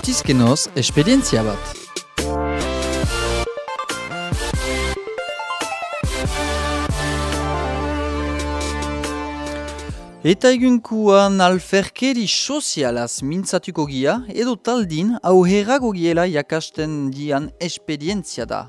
Astizkenoz, esperientzia bat. Eta egunkuan alferkeri sozialaz mintzatuko gia, edo taldin auherrago giela jakasten dian esperientzia da.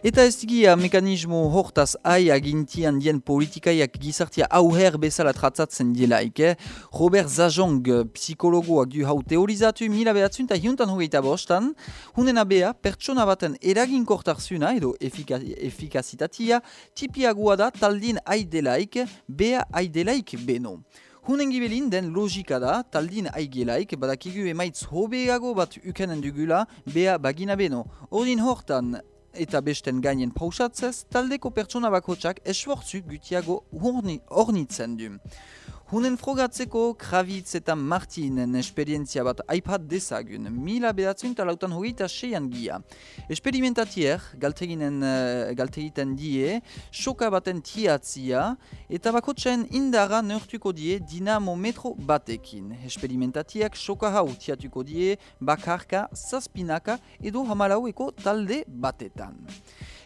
Eta ez gia mekanismo hortaz ai agintian dien politikaiak gizartia auher bezala tratzatzen dielaik. Eh? Robert Zajong, psikologoak du hau teorizatu mila behatzun eta hiuntan hogeita bostan, hunen abea pertsona baten eraginkortarzuna edo efika, efikazitatia tipiagoa da taldin aidelaik, bea aidelaik beno. Hunen gibelin den logika da, taldin aigelaik badakigu emaitz hobeago bat ukenen dugula bea bagina beno. Ordin hortan eta besten gainen pausatzez, taldeko pertsona bakotsak esfortzu gutiago ornitzen du. Hunen frogatzeko Kravitz eta Martinen esperientzia bat aipat dezagun, mila bedatzen eta lautan hogeita seian gia. Esperimentatier galteginen uh, galtegiten die, soka baten tiatzia, eta bakotxaen indara neurtuko die dinamo metro batekin. Esperimentatiak soka hau tiatuko die bakarka, zazpinaka edo hamalaueko talde batetan.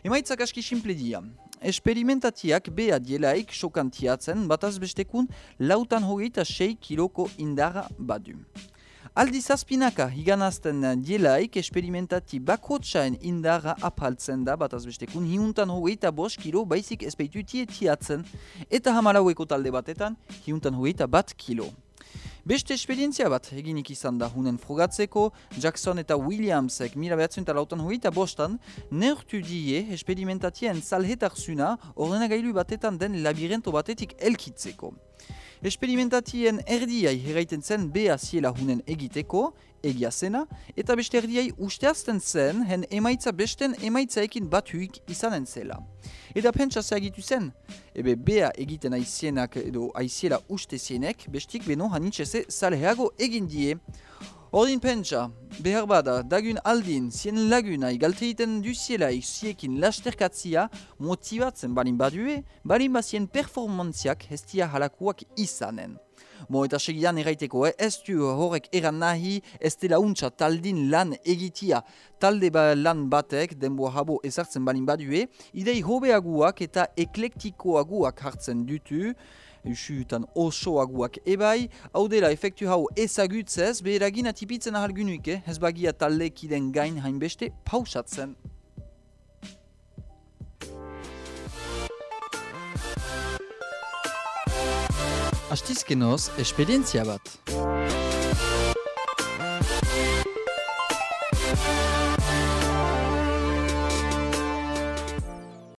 Emaitzak aski simple dia. Esperimentatiak bea dielaik sokantiatzen bataz bestekun lautan hogeita sei kiloko indara badu. Aldi zazpinaka higanazten dielaik esperimentati bakotsaen indara apaltzen da bataz bestekun hiuntan hogeita bos kilo baizik espeitu tiatzen eta hamalaueko talde batetan hiuntan hogeita bat kilo. Beste esperientzia bat eginik izan da hunen frogatzeko, Jackson eta Williamsek mila behatzen eta lautan hogeita bostan, neurtu die esperimentatien zalhetarzuna ordenagailu batetan den labirento batetik elkitzeko. Esperimentatien erdiai herraiten zen beha ziela hunen egiteko, egia zena, eta beste erdiai usteazten zen, hen emaitza besten emaitzaekin batuik izanen zela. Eta pentsa zeagitu zen, ebe beha egiten aizienak edo aiziela uste zienek, bestik beno hanitxese salheago egin die. Ordin pentsa, behar bada, dagun aldin, zien lagunai galteiten duzielaik ziekin lasterkatzia motibatzen balin badue, balin bazien performantziak hestia halakuak izanen. Mo eta segidan erraiteko, eh? ez du horrek eran nahi, ez dela untsa taldin lan egitia, talde ba lan batek, denbo habo ezartzen balin badue, idei hobeaguak eta eklektikoaguak hartzen dutu, usutan osoaguak ebai, hau dela efektu hau ezagutzez, beheragin atipitzen ahal gynuik, eh? Ez bagia talekiden gain hainbeste pausatzen. Astizkenoz, esperientzia bat.